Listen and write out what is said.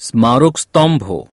स्मारक स्तंभ हो।